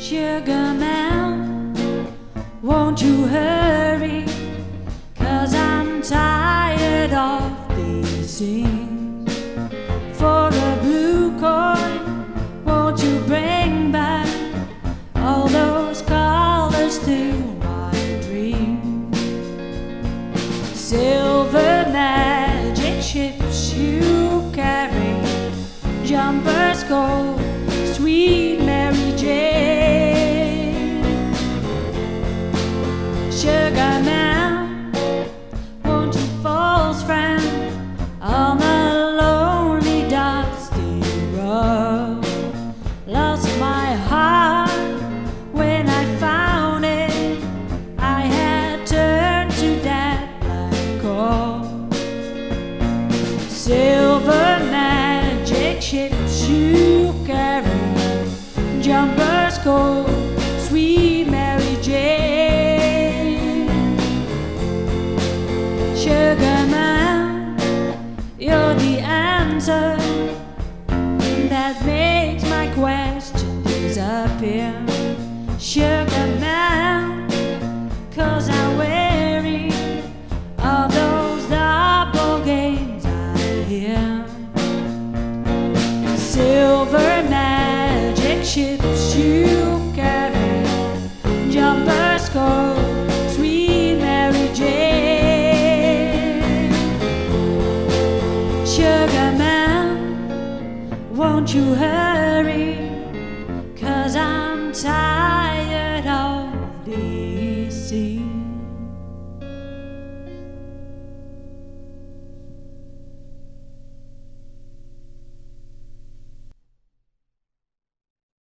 Sugar man, won't you hurry? Cause I'm tired of these scenes. For a blue coin, won't you bring back all those colors to my dream? Silver magic ships you carry, jumpers gold, sweet Mary Jane. Jumpers gold, sweet Mary Jane. Sugar man, you're the answer that makes my question disappear. Sugar man, cause I'm weary of those double games I hear. Silver magic ships Won't you hurry?